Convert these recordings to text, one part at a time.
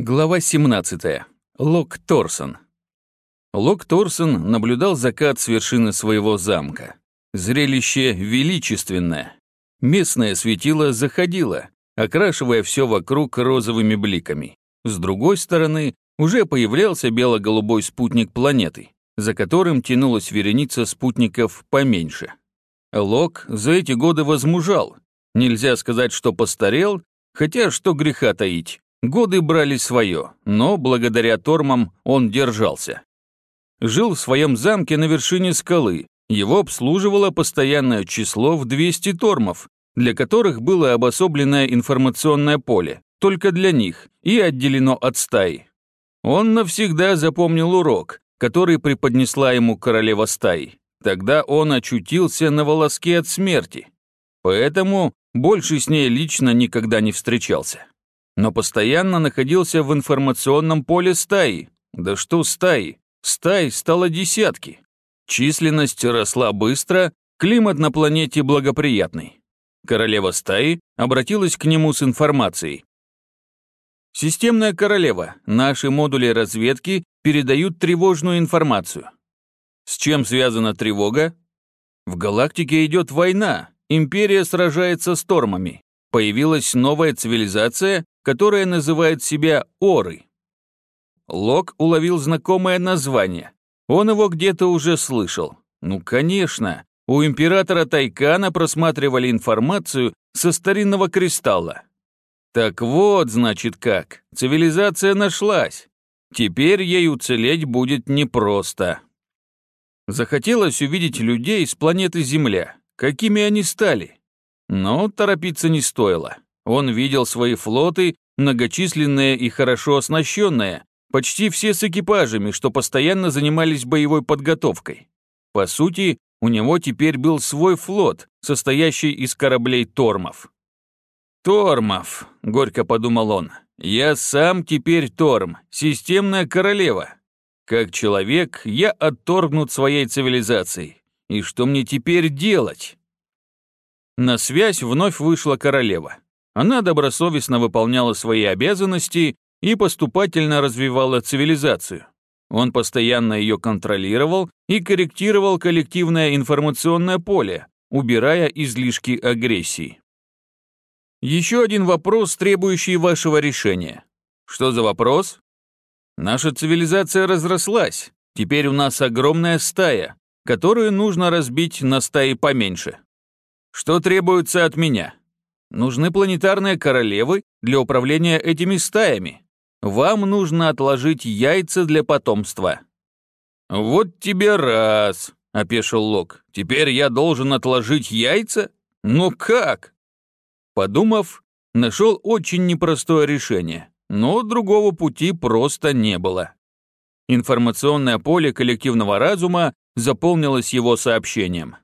Глава 17. Лок Торсон. Лок Торсон наблюдал закат с вершины своего замка. Зрелище величественное. Местное светило заходило, окрашивая все вокруг розовыми бликами. С другой стороны, уже появлялся бело-голубой спутник планеты, за которым тянулась вереница спутников поменьше. Лок за эти годы возмужал. Нельзя сказать, что постарел, хотя что греха таить, Годы брали свое, но благодаря тормам он держался. Жил в своем замке на вершине скалы, его обслуживало постоянное число в 200 тормов, для которых было обособленное информационное поле, только для них, и отделено от стаи. Он навсегда запомнил урок, который преподнесла ему королева стаи. Тогда он очутился на волоске от смерти. Поэтому больше с ней лично никогда не встречался но постоянно находился в информационном поле стаи. Да что стаи? Стай стало десятки. Численность росла быстро, климат на планете благоприятный. Королева стаи обратилась к нему с информацией. «Системная королева, наши модули разведки передают тревожную информацию». С чем связана тревога? В галактике идет война, империя сражается с тормами. Появилась новая цивилизация, которая называет себя Оры. Лок уловил знакомое название. Он его где-то уже слышал. Ну, конечно, у императора Тайкана просматривали информацию со старинного кристалла. Так вот, значит, как. Цивилизация нашлась. Теперь ей уцелеть будет непросто. Захотелось увидеть людей с планеты Земля, какими они стали. Но торопиться не стоило. Он видел свои флоты, многочисленные и хорошо оснащенные, почти все с экипажами, что постоянно занимались боевой подготовкой. По сути, у него теперь был свой флот, состоящий из кораблей Тормов. «Тормов», — горько подумал он, — «я сам теперь Торм, системная королева. Как человек, я отторгнут своей цивилизацией. И что мне теперь делать?» На связь вновь вышла королева. Она добросовестно выполняла свои обязанности и поступательно развивала цивилизацию. Он постоянно ее контролировал и корректировал коллективное информационное поле, убирая излишки агрессии. Еще один вопрос, требующий вашего решения. Что за вопрос? Наша цивилизация разрослась. Теперь у нас огромная стая, которую нужно разбить на стаи поменьше. Что требуется от меня? Нужны планетарные королевы для управления этими стаями. Вам нужно отложить яйца для потомства». «Вот тебе раз», — опешил Лок. «Теперь я должен отложить яйца? Ну как?» Подумав, нашел очень непростое решение, но другого пути просто не было. Информационное поле коллективного разума заполнилось его сообщением.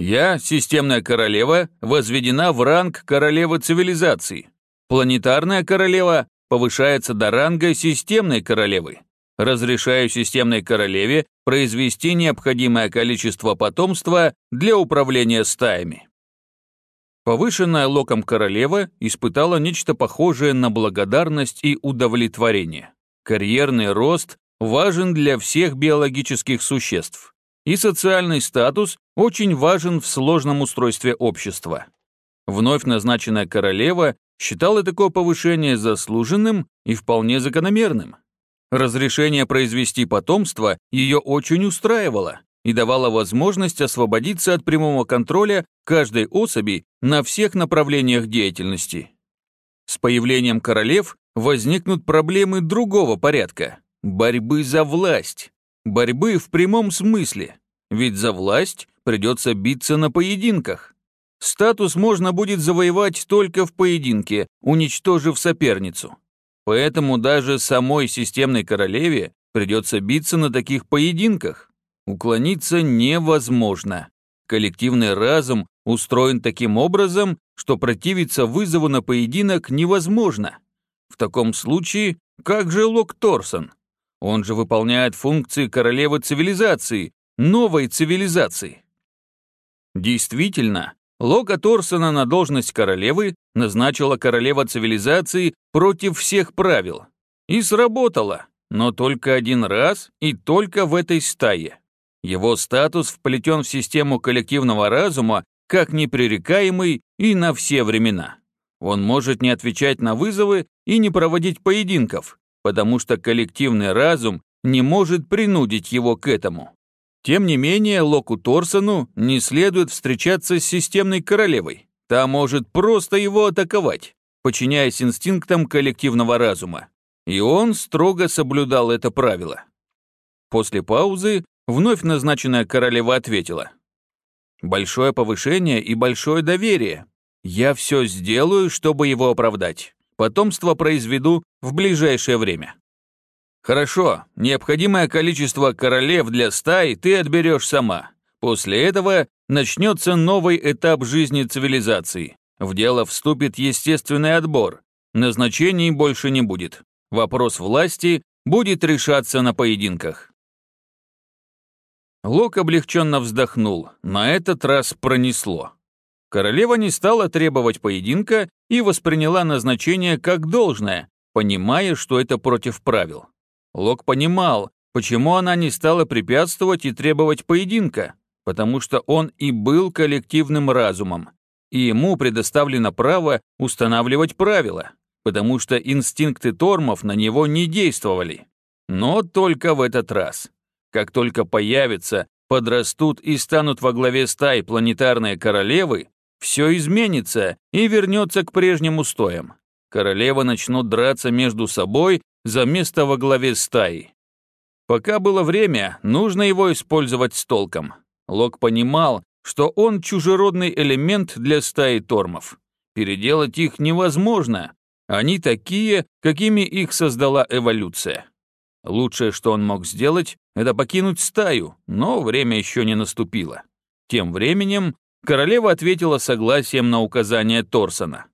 Я, системная королева, возведена в ранг королевы цивилизации. Планетарная королева повышается до ранга системной королевы. Разрешаю системной королеве произвести необходимое количество потомства для управления стаями. Повышенная локом королева испытала нечто похожее на благодарность и удовлетворение. Карьерный рост важен для всех биологических существ и социальный статус очень важен в сложном устройстве общества. Вновь назначенная королева считала такое повышение заслуженным и вполне закономерным. Разрешение произвести потомство ее очень устраивало и давало возможность освободиться от прямого контроля каждой особи на всех направлениях деятельности. С появлением королев возникнут проблемы другого порядка – борьбы за власть. Борьбы в прямом смысле, ведь за власть придется биться на поединках. Статус можно будет завоевать только в поединке, уничтожив соперницу. Поэтому даже самой системной королеве придется биться на таких поединках. Уклониться невозможно. Коллективный разум устроен таким образом, что противиться вызову на поединок невозможно. В таком случае, как же Лок Торсон? Он же выполняет функции королевы цивилизации, новой цивилизации. Действительно, Лока Торсона на должность королевы назначила королева цивилизации против всех правил. И сработало, но только один раз и только в этой стае. Его статус вплетен в систему коллективного разума как непререкаемый и на все времена. Он может не отвечать на вызовы и не проводить поединков, потому что коллективный разум не может принудить его к этому. Тем не менее, Локу Торсону не следует встречаться с системной королевой. Та может просто его атаковать, подчиняясь инстинктам коллективного разума. И он строго соблюдал это правило. После паузы вновь назначенная королева ответила. «Большое повышение и большое доверие. Я все сделаю, чтобы его оправдать. Потомство произведу в ближайшее время». «Хорошо, необходимое количество королев для стаи ты отберешь сама. После этого начнется новый этап жизни цивилизации. В дело вступит естественный отбор. Назначений больше не будет. Вопрос власти будет решаться на поединках». Лок облегченно вздохнул. На этот раз пронесло. Королева не стала требовать поединка и восприняла назначение как должное, понимая, что это против правил. Лок понимал, почему она не стала препятствовать и требовать поединка, потому что он и был коллективным разумом, и ему предоставлено право устанавливать правила, потому что инстинкты тормов на него не действовали. Но только в этот раз. Как только появятся, подрастут и станут во главе стаи планетарные королевы, все изменится и вернется к прежним устоям. Королевы начнут драться между собой за место во главе стаи. Пока было время, нужно его использовать с толком. Лок понимал, что он чужеродный элемент для стаи тормов. Переделать их невозможно. Они такие, какими их создала эволюция. Лучшее, что он мог сделать, это покинуть стаю, но время еще не наступило. Тем временем королева ответила согласием на указание Торсона.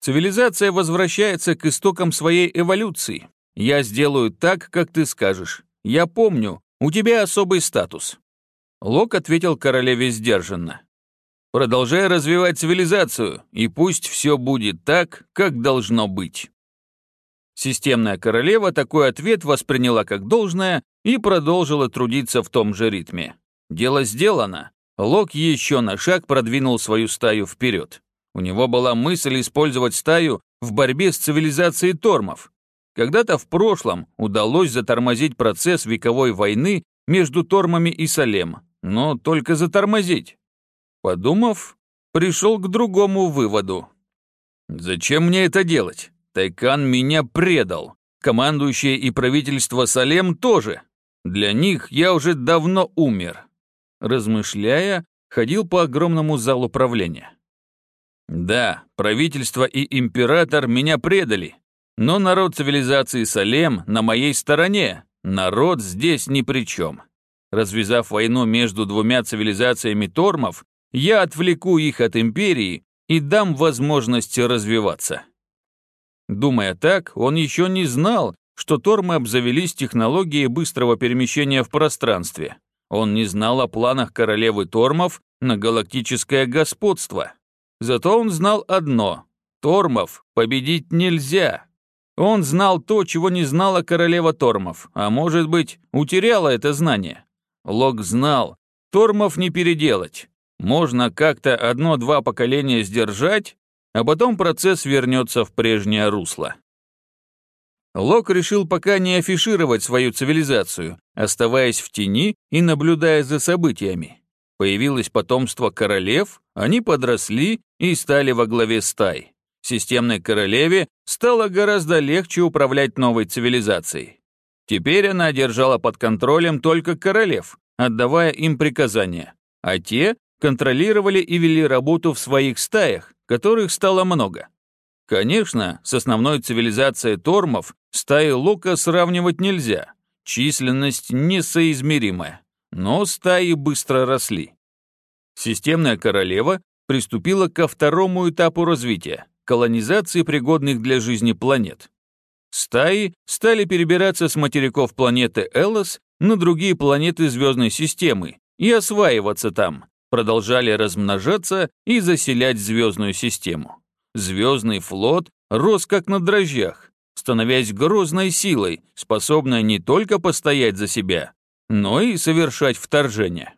Цивилизация возвращается к истокам своей эволюции. Я сделаю так, как ты скажешь. Я помню, у тебя особый статус». Лок ответил королеве сдержанно. «Продолжай развивать цивилизацию, и пусть все будет так, как должно быть». Системная королева такой ответ восприняла как должное и продолжила трудиться в том же ритме. Дело сделано. Лок еще на шаг продвинул свою стаю вперед. У него была мысль использовать стаю в борьбе с цивилизацией тормов. Когда-то в прошлом удалось затормозить процесс вековой войны между тормами и Салем, но только затормозить. Подумав, пришел к другому выводу. «Зачем мне это делать? Тайкан меня предал. Командующие и правительство Салем тоже. Для них я уже давно умер». Размышляя, ходил по огромному залу правления. Да, правительство и император меня предали, но народ цивилизации Салем на моей стороне, народ здесь ни при чем. Развязав войну между двумя цивилизациями Тормов, я отвлеку их от империи и дам возможность развиваться. Думая так, он еще не знал, что Тормы обзавелись технологией быстрого перемещения в пространстве. Он не знал о планах королевы Тормов на галактическое господство. Зато он знал одно – Тормов победить нельзя. Он знал то, чего не знала королева Тормов, а может быть, утеряла это знание. Лок знал, Тормов не переделать. Можно как-то одно-два поколения сдержать, а потом процесс вернется в прежнее русло. Лок решил пока не афишировать свою цивилизацию, оставаясь в тени и наблюдая за событиями. Появилось потомство королев, они подросли и стали во главе стай. Системной королеве стало гораздо легче управлять новой цивилизацией. Теперь она держала под контролем только королев, отдавая им приказания, а те контролировали и вели работу в своих стаях, которых стало много. Конечно, с основной цивилизацией тормов стаи Лука сравнивать нельзя, численность несоизмеримая но стаи быстро росли. Системная королева приступила ко второму этапу развития – колонизации пригодных для жизни планет. Стаи стали перебираться с материков планеты Элос на другие планеты звездной системы и осваиваться там, продолжали размножаться и заселять звездную систему. Звездный флот рос как на дрожжах, становясь грозной силой, способной не только постоять за себя, но и совершать вторжение.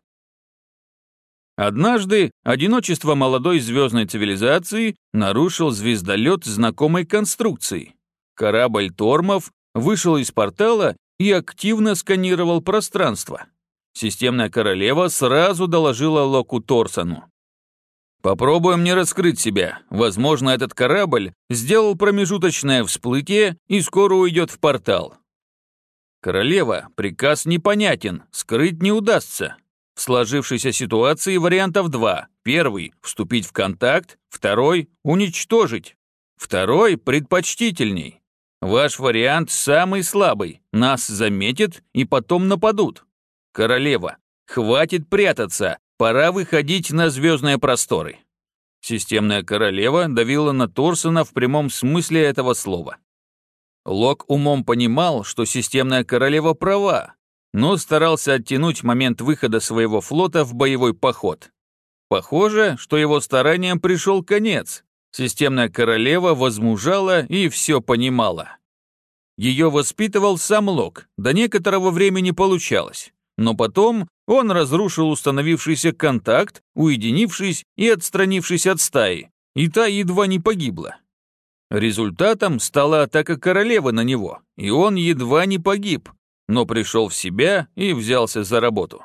Однажды одиночество молодой звездной цивилизации нарушил звездолет знакомой конструкции. Корабль Тормов вышел из портала и активно сканировал пространство. Системная королева сразу доложила Локу Торсону. «Попробуем не раскрыть себя. Возможно, этот корабль сделал промежуточное всплытие и скоро уйдет в портал». «Королева, приказ непонятен, скрыть не удастся. В сложившейся ситуации вариантов два. Первый – вступить в контакт, второй – уничтожить. Второй – предпочтительней. Ваш вариант самый слабый. Нас заметят и потом нападут. Королева, хватит прятаться, пора выходить на звездные просторы. Системная королева давила на Торсона в прямом смысле этого слова. Лок умом понимал, что системная королева права, но старался оттянуть момент выхода своего флота в боевой поход. Похоже, что его стараниям пришел конец. Системная королева возмужала и все понимала. Ее воспитывал сам Лок, до некоторого времени получалось. Но потом он разрушил установившийся контакт, уединившись и отстранившись от стаи, и та едва не погибла. Результатом стала атака королевы на него, и он едва не погиб, но пришел в себя и взялся за работу.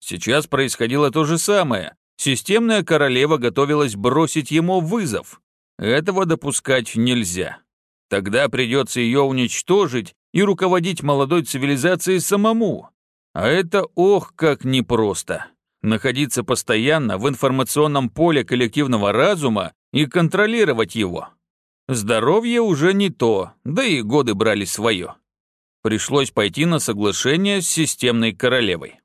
Сейчас происходило то же самое. Системная королева готовилась бросить ему вызов. Этого допускать нельзя. Тогда придется ее уничтожить и руководить молодой цивилизацией самому. А это ох, как непросто. Находиться постоянно в информационном поле коллективного разума и контролировать его. Здоровье уже не то, да и годы брали свое пришлось пойти на соглашение с системной королевой.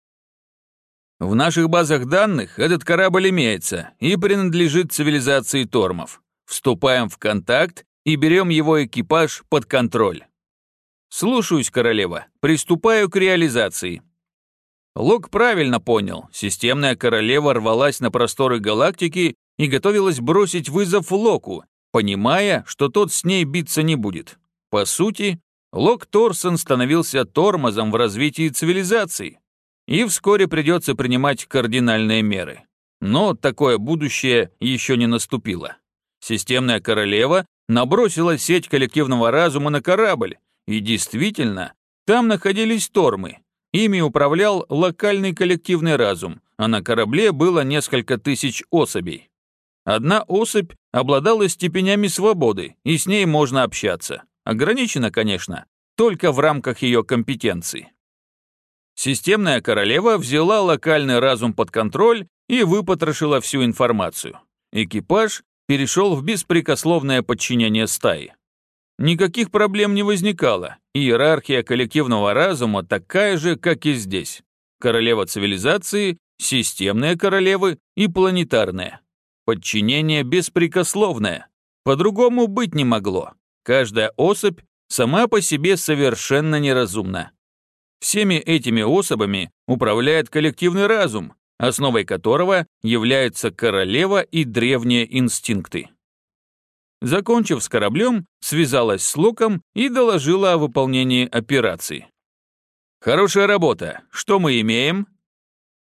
В наших базах данных этот корабль имеется и принадлежит цивилизации Тормов. Вступаем в контакт и берем его экипаж под контроль. Слушаюсь, королева, приступаю к реализации. Лок правильно понял, системная королева рвалась на просторы галактики и готовилась бросить вызов Локу, понимая, что тот с ней биться не будет. По сути, Лок Торсон становился тормозом в развитии цивилизации, и вскоре придется принимать кардинальные меры. Но такое будущее еще не наступило. Системная королева набросила сеть коллективного разума на корабль, и действительно, там находились тормы. Ими управлял локальный коллективный разум, а на корабле было несколько тысяч особей. Одна особь обладала степенями свободы, и с ней можно общаться. Ограничено, конечно, только в рамках ее компетенций. Системная королева взяла локальный разум под контроль и выпотрошила всю информацию. Экипаж перешел в беспрекословное подчинение стаи. Никаких проблем не возникало, иерархия коллективного разума такая же, как и здесь. Королева цивилизации, системные королевы и планетарные. Подчинение беспрекословное. По-другому быть не могло. Каждая особь сама по себе совершенно неразумна. Всеми этими особами управляет коллективный разум, основой которого являются королева и древние инстинкты. Закончив с кораблем, связалась с Луком и доложила о выполнении операции. «Хорошая работа. Что мы имеем?»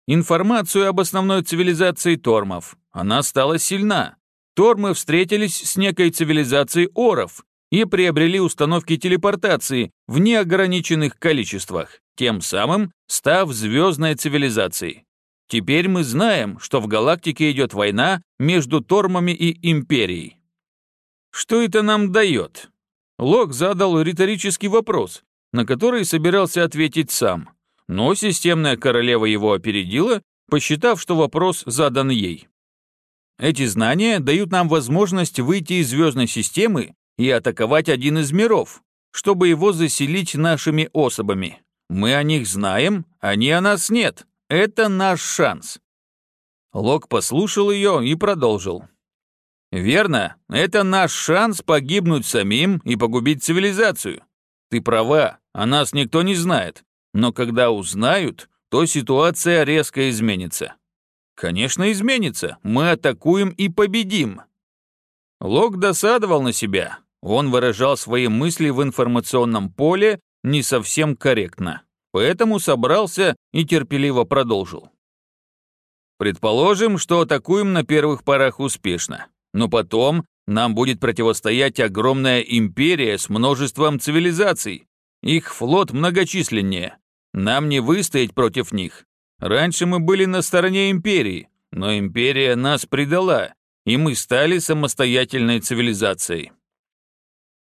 Информацию об основной цивилизации Тормов. Она стала сильна. Тормы встретились с некой цивилизацией Оров и приобрели установки телепортации в неограниченных количествах, тем самым став звездной цивилизацией. Теперь мы знаем, что в галактике идет война между Тормами и Империей. Что это нам дает? Лок задал риторический вопрос, на который собирался ответить сам, но системная королева его опередила, посчитав, что вопрос задан ей. Эти знания дают нам возможность выйти из звездной системы и атаковать один из миров, чтобы его заселить нашими особами. Мы о них знаем, они о нас нет. Это наш шанс». Лок послушал ее и продолжил. «Верно, это наш шанс погибнуть самим и погубить цивилизацию. Ты права, о нас никто не знает, но когда узнают, то ситуация резко изменится. Конечно, изменится. Мы атакуем и победим. Лок досадовал на себя. Он выражал свои мысли в информационном поле не совсем корректно. Поэтому собрался и терпеливо продолжил. Предположим, что атакуем на первых порах успешно. Но потом нам будет противостоять огромная империя с множеством цивилизаций. Их флот многочисленнее. Нам не выстоять против них. Раньше мы были на стороне империи, но империя нас предала, и мы стали самостоятельной цивилизацией.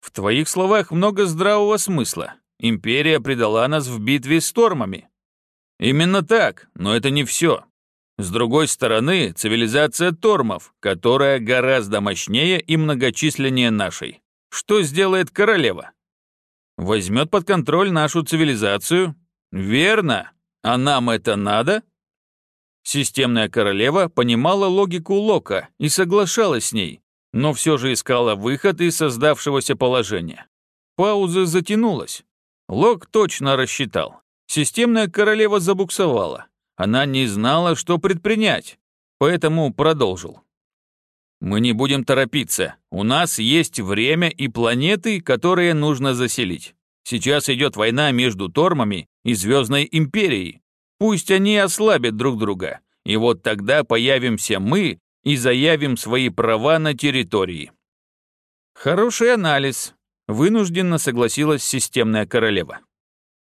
В твоих словах много здравого смысла. Империя предала нас в битве с тормами. Именно так, но это не все. С другой стороны, цивилизация Тормов, которая гораздо мощнее и многочисленнее нашей. Что сделает королева? Возьмет под контроль нашу цивилизацию? Верно. А нам это надо? Системная королева понимала логику Лока и соглашалась с ней, но все же искала выход из создавшегося положения. Пауза затянулась. Лок точно рассчитал. Системная королева забуксовала. Она не знала, что предпринять, поэтому продолжил. «Мы не будем торопиться. У нас есть время и планеты, которые нужно заселить. Сейчас идет война между Тормами и Звездной Империей. Пусть они ослабят друг друга, и вот тогда появимся мы и заявим свои права на территории». «Хороший анализ», — вынужденно согласилась системная королева.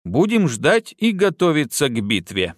«Будем ждать и готовиться к битве».